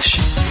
Shh.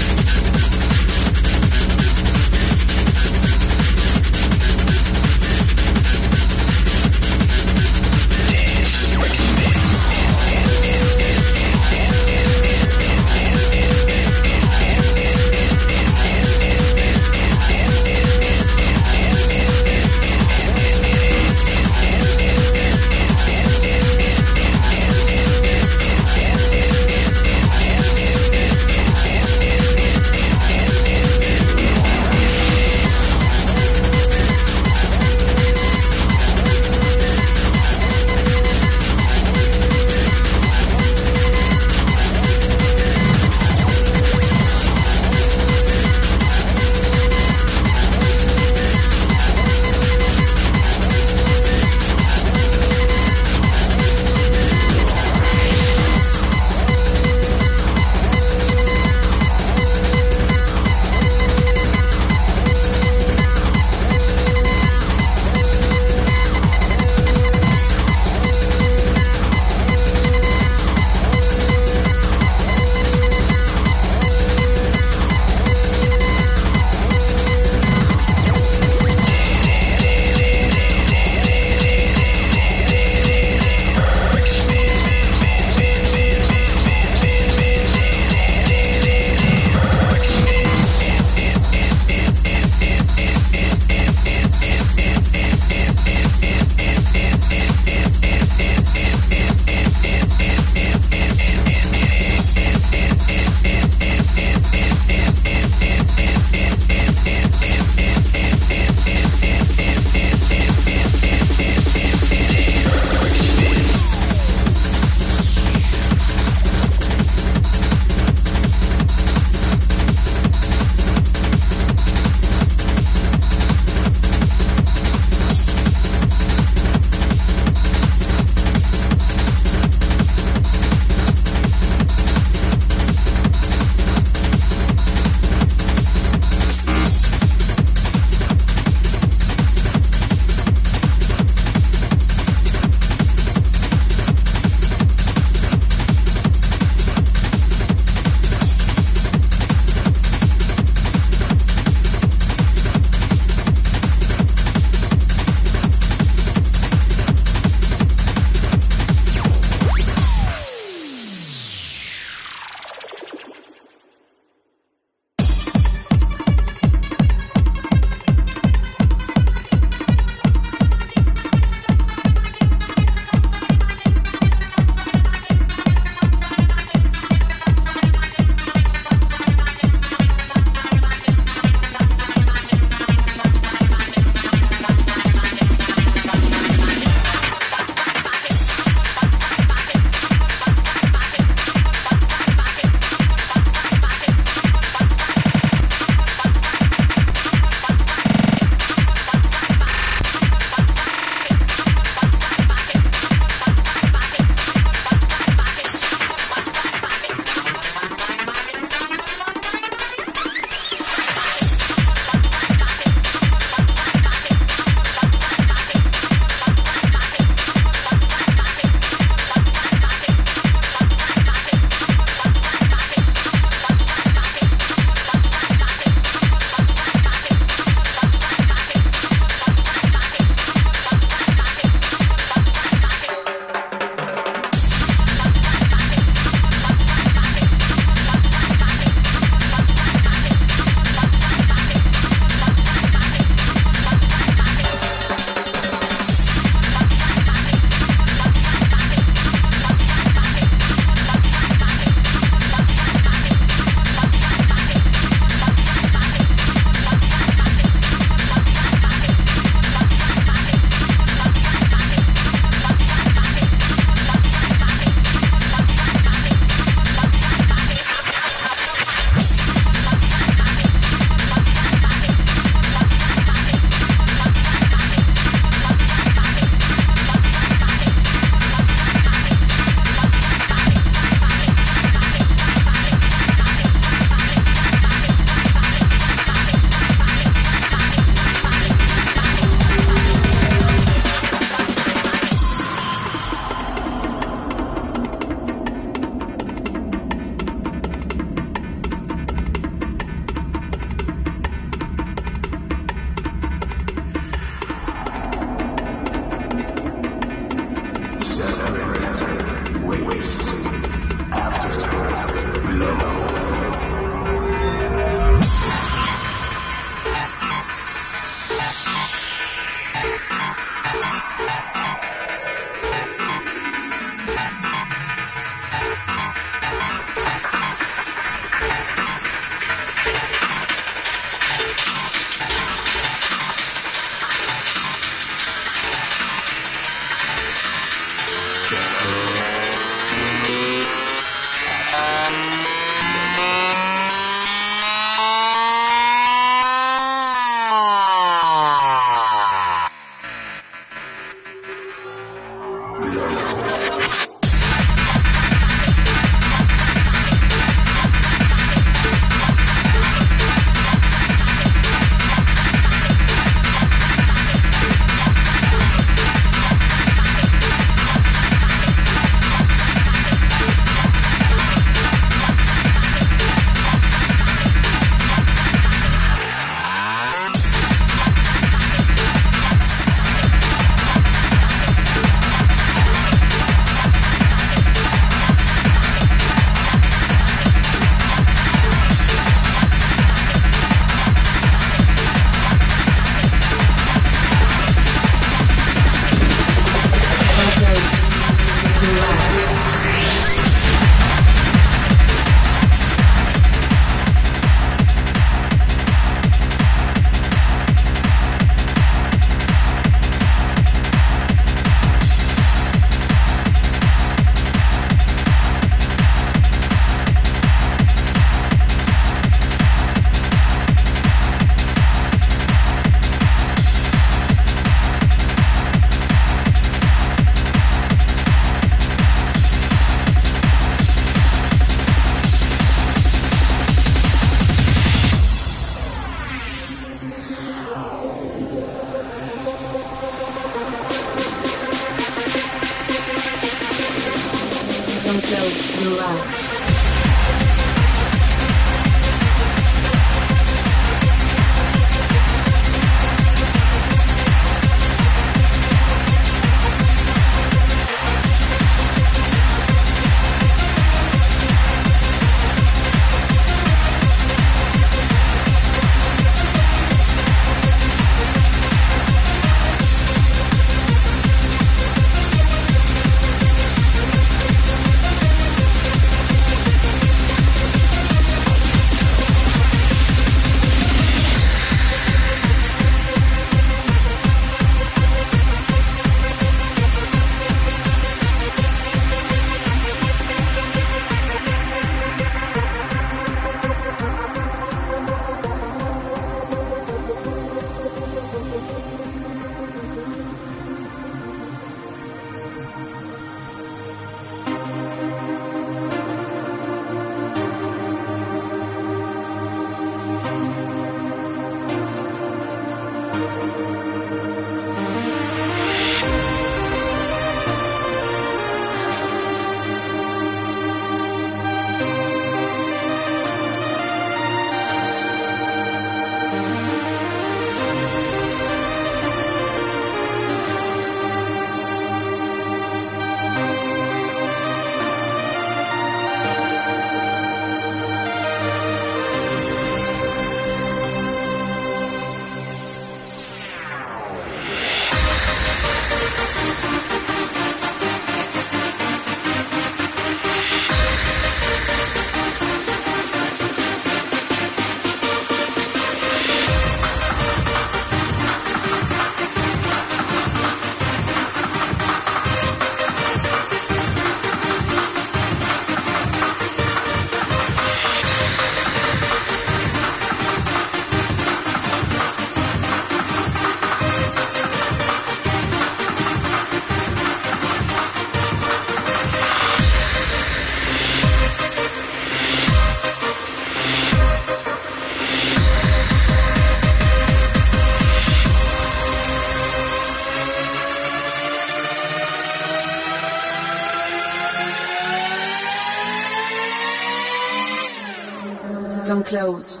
Close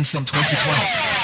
Anthem 2020.